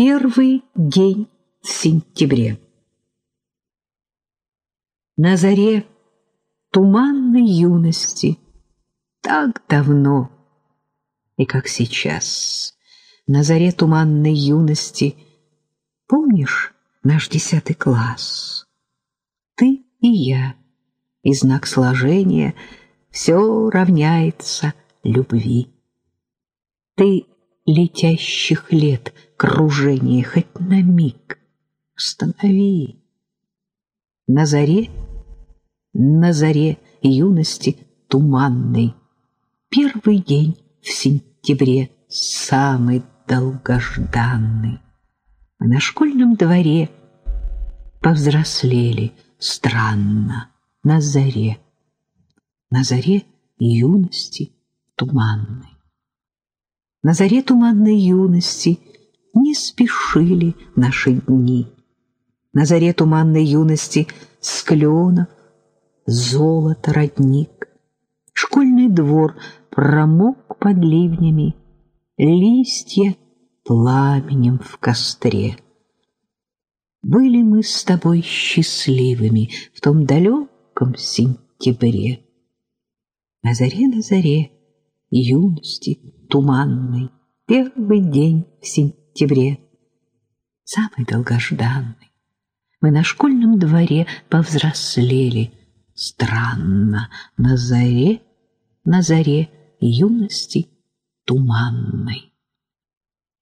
Первый день в сентябре. На заре туманной юности так давно и как сейчас, на заре туманной юности, помнишь наш десятый класс? Ты и я, и знак сложения все равняется любви. Ты летящих лет кружение хоть на миг останови. На заре, на заре юности туманной, первый день в сентябре, самый долгожданный. Мы на школьном дворе повзрослели странно на заре, на заре юности туманной. На заре туманной юности не спешили наши дни. На заре туманной юности с золото родник. Школьный двор промок под ливнями, листья пламенем в костре. Были мы с тобой счастливыми в том далеком сентябре. На заре, на заре юности туманный, первый день в сентябре, самый долгожданный. Мы на школьном дворе повзрослели странно на заре, на заре юности туманной.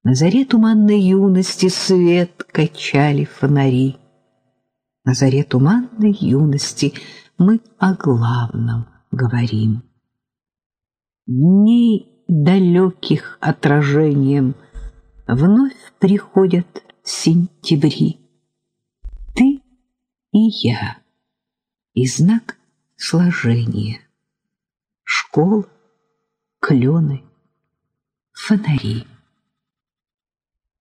На заре туманной юности свет качали фонари. На заре туманной юности мы о главном говорим. Дни далеких отражением вновь приходят сентябри. Ты и я, и знак сложения. Школа, клены, фонари.